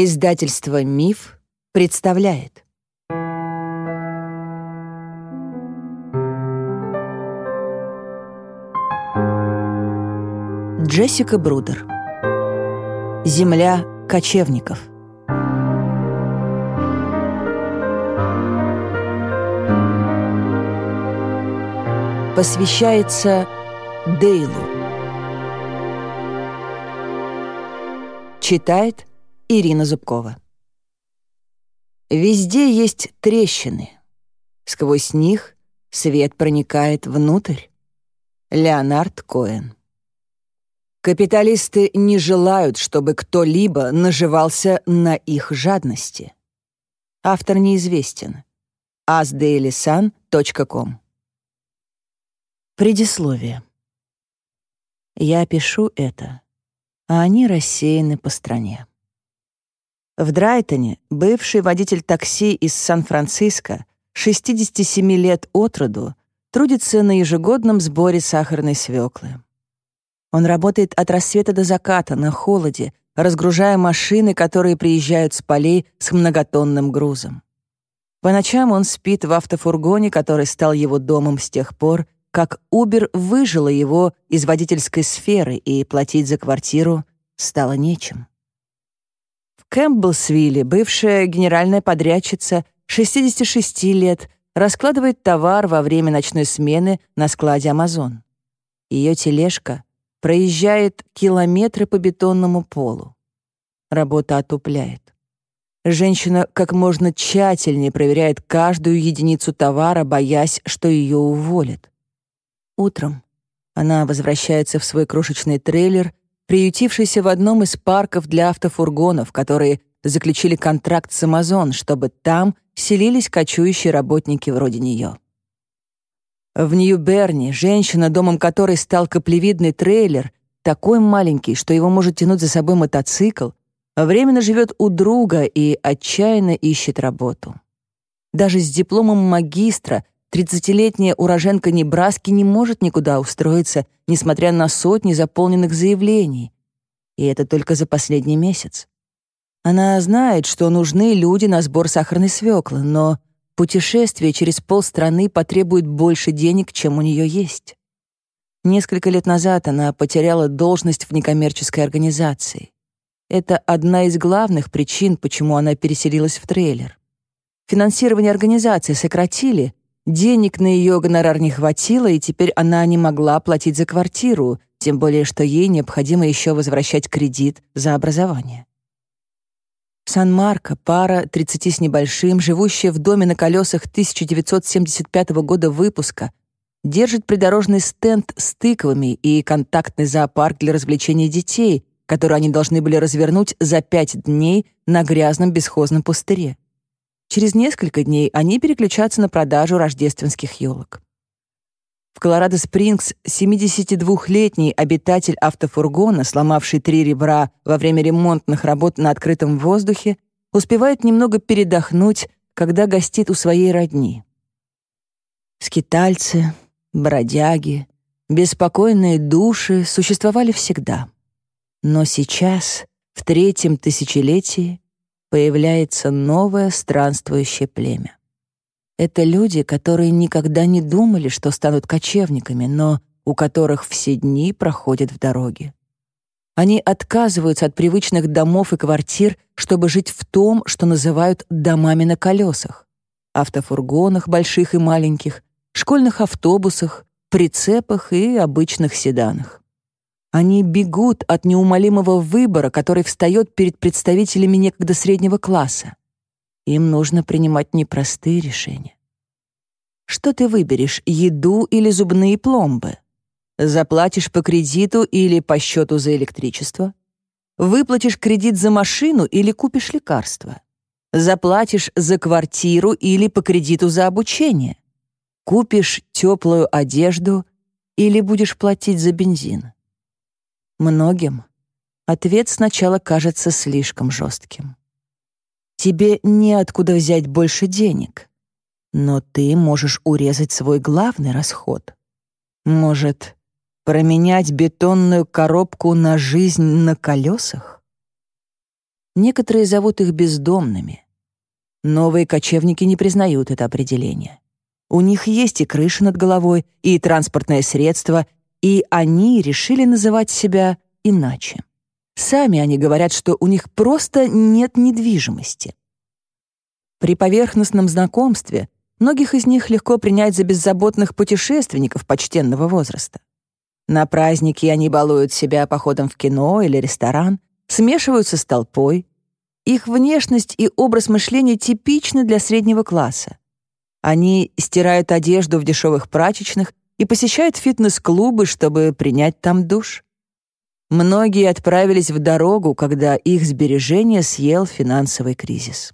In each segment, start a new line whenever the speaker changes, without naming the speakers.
Издательство «Миф» представляет. Джессика Брудер. Земля кочевников. Посвящается Дейлу. Читает Ирина Зубкова. Везде есть трещины. Сквозь них свет проникает внутрь. Леонард Коэн. Капиталисты не желают, чтобы кто-либо наживался на их жадности. Автор неизвестен. asdailysun.com Предисловие. Я пишу это, а они рассеяны по стране. В Драйтоне бывший водитель такси из Сан-Франциско, 67 лет от роду, трудится на ежегодном сборе сахарной свеклы. Он работает от рассвета до заката на холоде, разгружая машины, которые приезжают с полей с многотонным грузом. По ночам он спит в автофургоне, который стал его домом с тех пор, как Uber выжила его из водительской сферы, и платить за квартиру стало нечем. Кэмпбеллсвилле бывшая генеральная подрядчица 66 лет раскладывает товар во время ночной смены на складе «Амазон». Ее тележка проезжает километры по бетонному полу. Работа отупляет. Женщина как можно тщательнее проверяет каждую единицу товара, боясь, что ее уволят. Утром она возвращается в свой крошечный трейлер приютившийся в одном из парков для автофургонов, которые заключили контракт с Amazon, чтобы там селились кочующие работники вроде нее. В Нью-Берни женщина, домом которой стал каплевидный трейлер, такой маленький, что его может тянуть за собой мотоцикл, временно живет у друга и отчаянно ищет работу. Даже с дипломом магистра 30-летняя уроженка Небраски не может никуда устроиться, несмотря на сотни заполненных заявлений. И это только за последний месяц. Она знает, что нужны люди на сбор сахарной свеклы, но путешествие через полстраны потребует больше денег, чем у нее есть. Несколько лет назад она потеряла должность в некоммерческой организации. Это одна из главных причин, почему она переселилась в трейлер. Финансирование организации сократили, Денег на ее гонорар не хватило, и теперь она не могла платить за квартиру, тем более что ей необходимо еще возвращать кредит за образование. Сан-Марко, пара 30 с небольшим, живущая в доме на колесах 1975 года выпуска, держит придорожный стенд с тыквами и контактный зоопарк для развлечения детей, который они должны были развернуть за пять дней на грязном бесхозном пустыре. Через несколько дней они переключатся на продажу рождественских елок. В Колорадо-Спрингс 72-летний обитатель автофургона, сломавший три ребра во время ремонтных работ на открытом воздухе, успевает немного передохнуть, когда гостит у своей родни. Скитальцы, бродяги, беспокойные души существовали всегда. Но сейчас, в третьем тысячелетии, появляется новое странствующее племя. Это люди, которые никогда не думали, что станут кочевниками, но у которых все дни проходят в дороге. Они отказываются от привычных домов и квартир, чтобы жить в том, что называют домами на колесах. Автофургонах больших и маленьких, школьных автобусах, прицепах и обычных седанах. Они бегут от неумолимого выбора, который встает перед представителями некогда среднего класса. Им нужно принимать непростые решения. Что ты выберешь, еду или зубные пломбы? Заплатишь по кредиту или по счету за электричество? Выплатишь кредит за машину или купишь лекарства? Заплатишь за квартиру или по кредиту за обучение? Купишь теплую одежду или будешь платить за бензин? Многим ответ сначала кажется слишком жестким. Тебе неоткуда взять больше денег, но ты можешь урезать свой главный расход. Может, променять бетонную коробку на жизнь на колесах? Некоторые зовут их бездомными. Новые кочевники не признают это определение. У них есть и крыша над головой, и транспортное средство, и они решили называть себя иначе. Сами они говорят, что у них просто нет недвижимости. При поверхностном знакомстве многих из них легко принять за беззаботных путешественников почтенного возраста. На праздники они балуют себя походом в кино или ресторан, смешиваются с толпой. Их внешность и образ мышления типичны для среднего класса. Они стирают одежду в дешевых прачечных и посещают фитнес-клубы, чтобы принять там душ. Многие отправились в дорогу, когда их сбережения съел финансовый кризис.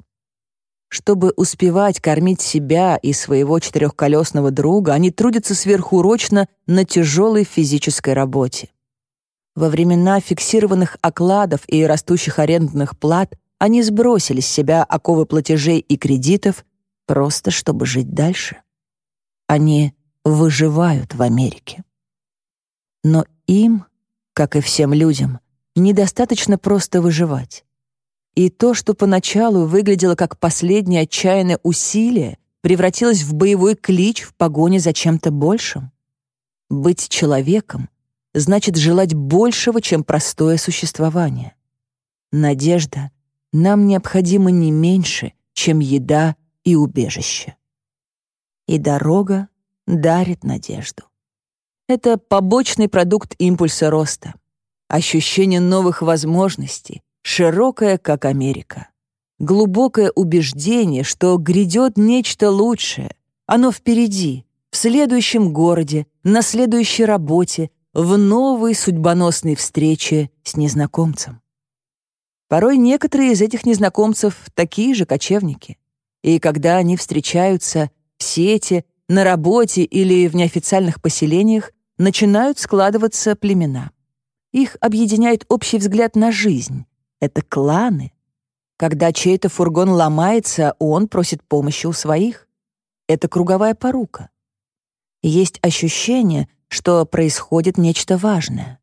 Чтобы успевать кормить себя и своего четырехколесного друга, они трудятся сверхурочно на тяжелой физической работе. Во времена фиксированных окладов и растущих арендных плат они сбросили с себя оковы платежей и кредитов просто чтобы жить дальше. Они выживают в Америке. Но им, как и всем людям, недостаточно просто выживать. И то, что поначалу выглядело как последнее отчаянное усилие, превратилось в боевой клич в погоне за чем-то большим. Быть человеком значит желать большего, чем простое существование. Надежда нам необходима не меньше, чем еда и убежище. И дорога дарит надежду. Это побочный продукт импульса роста, ощущение новых возможностей, широкое, как Америка. Глубокое убеждение, что грядет нечто лучшее. Оно впереди, в следующем городе, на следующей работе, в новой судьбоносной встрече с незнакомцем. Порой некоторые из этих незнакомцев такие же кочевники. И когда они встречаются в сети, на работе или в неофициальных поселениях, начинают складываться племена. Их объединяет общий взгляд на жизнь. Это кланы. Когда чей-то фургон ломается, он просит помощи у своих. Это круговая порука. Есть ощущение, что происходит нечто важное.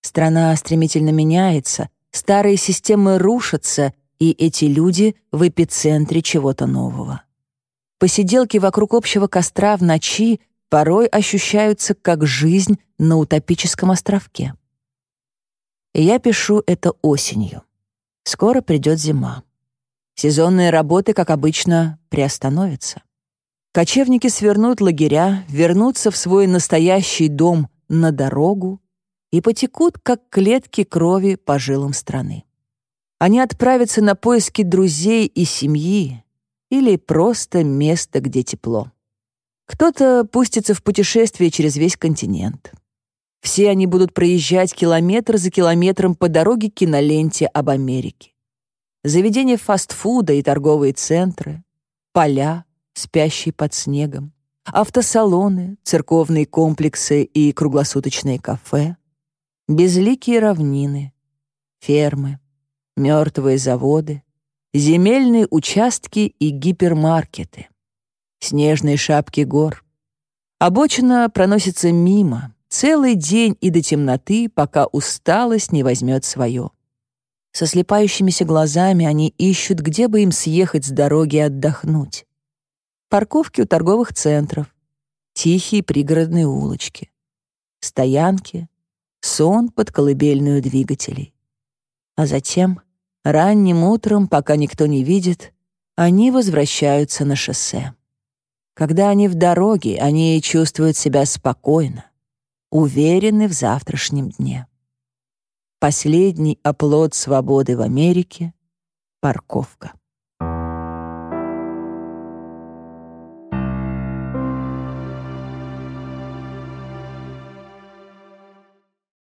Страна стремительно меняется, старые системы рушатся, и эти люди в эпицентре чего-то нового. Посиделки вокруг общего костра в ночи порой ощущаются как жизнь на утопическом островке. И я пишу это осенью. Скоро придет зима. Сезонные работы, как обычно, приостановятся. Кочевники свернут лагеря, вернутся в свой настоящий дом на дорогу и потекут, как клетки крови по жилам страны. Они отправятся на поиски друзей и семьи или просто места, где тепло. Кто-то пустится в путешествие через весь континент. Все они будут проезжать километр за километром по дороге киноленте об Америке. Заведения фастфуда и торговые центры, поля, спящие под снегом, автосалоны, церковные комплексы и круглосуточные кафе, безликие равнины, фермы, мертвые заводы, земельные участки и гипермаркеты, снежные шапки гор. Обочина проносится мимо, целый день и до темноты, пока усталость не возьмет свое. Со слепающимися глазами они ищут, где бы им съехать с дороги отдохнуть. Парковки у торговых центров, тихие пригородные улочки, стоянки, сон под колыбельную двигателей. А затем, ранним утром, пока никто не видит, они возвращаются на шоссе. Когда они в дороге, они чувствуют себя спокойно, уверены в завтрашнем дне. Последний оплот свободы в Америке — парковка.